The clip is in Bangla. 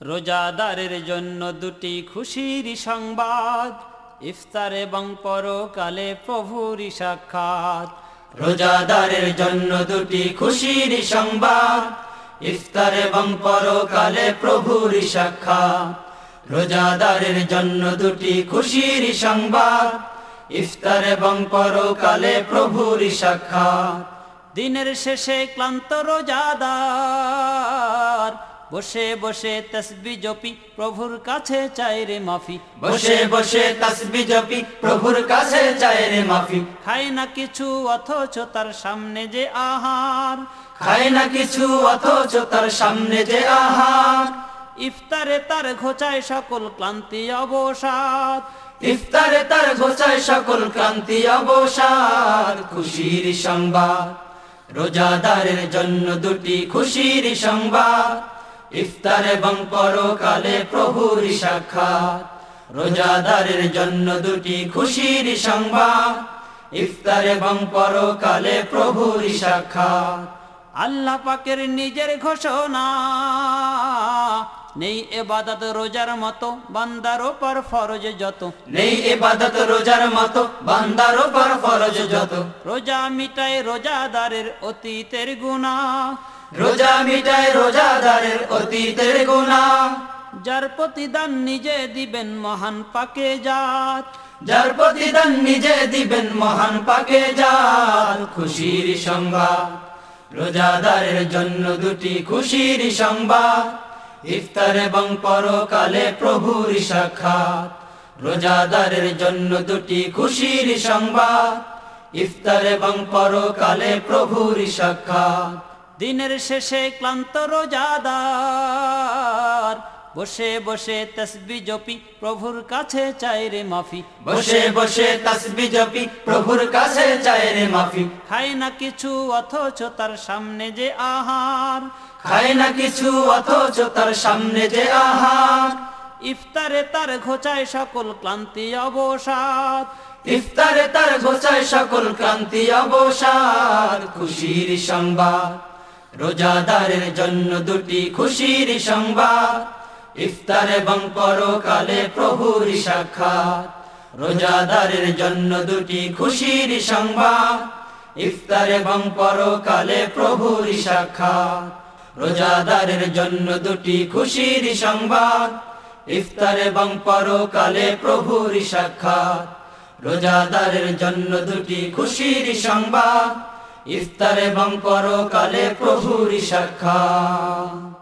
রোজাদারের জন্য দুটি খুশির সংবাদ। ইফতার এবং পরকালে প্রভুর সাক্ষাৎ। রোজাদারের জন্য দুটি খুশির সংবাদ। ইফতার এবং পরকালে প্রভুর সাক্ষাৎ। রোজাদারের জন্য দুটি খুশির সংবাদ। ইফতার এবং পরকালে প্রভুর সাক্ষাৎ। দিনের শেষে ক্লান্ত রোজাদার। বসে বসে তসবি জপি প্রভুর কাছে চাই রে মাফি। বসে বসে তসবি জপি প্রভুর কাছে চায় রে মাফি। খায় না কিছু অথচ তার সামনে যে আহার। খায় না কিছু অথচ তার সামনে যে আহার। ইফতারে তার ঘোচায় সকল ক্লান্তি অবসাদ। ইফতারে তার ঘোষায় সকল ক্লান্তি অবসাদ। খুশির সংবাদ রোজাদারের জন্য দুটি খুশির সংবাদ। ইফতার এবং পরকালে প্রভুর সাক্ষাৎ। রোজাদারের জন্য দুটি খুশির সংবাদ। ইফতার এবং পরকালে প্রভুর সাক্ষাৎ। আল্লাহ পাকের নিজের ঘোষণা নেই এবাদত রোজার মতো বান্দার ওপর ফরজ যত। নেই এবাদত রোজার মতো বান্দার ওপর ফরজ যত। রোজা মিটায় রোজাদারের অতীতের গুণা রোজা মিটায় রোজাদারের অতীতের গুণা। যার প্রতিদান নিজে দিবেন মহান পাকে জাত। যার প্রতিদান নিজে দিবেন মহান পাকে যার খুশির সংবাদ। রোজাদারের জন্য দুটি খুশির সংবাদ। ইফতার এবং পরকালে প্রভুর সাক্ষাৎ। রোজাদারের জন্য দুটি খুশির সংবাদ। ইফতার এবং পরকালে প্রভুর সাক্ষাৎ। দিনের শেষে ক্লান্ত রোজাদার। বসে বসে তসবি জপি প্রভুর কাছে চাই রে মাফি। বসে বসে তসবি জপি প্রভুর কাছে চায় রে মাফি। খায় না কিছু অথচ তার সামনে যে আহার। খায় না কিছু অথচ তার সামনে যে আহার। ইফতারে তার ঘোচায় সকল ক্লান্তি অবসাদ। ইফতারে তার ঘোচায় সকল ক্লান্তি অবসাদ। খুশির সংবাদ। রোজাদারের জন্য দুটি খুশির সংবাদ। ইফতার এবং পরকালে প্রভুর সাক্ষাৎ। রোজাদারের জন্য দুটি খুশির সংবাদ। ইফতার এবং পরকালে প্রভুর সাক্ষাৎ। রোজাদারের জন্য দুটি খুশির সংবাদ। ইফতার এবং পরকালে প্রভুর সাক্ষাৎ। রোজাদারের জন্য দুটি খুশির সংবাদ। ইফতার এবং পরকালে প্রভুরি সাক্ষাৎ।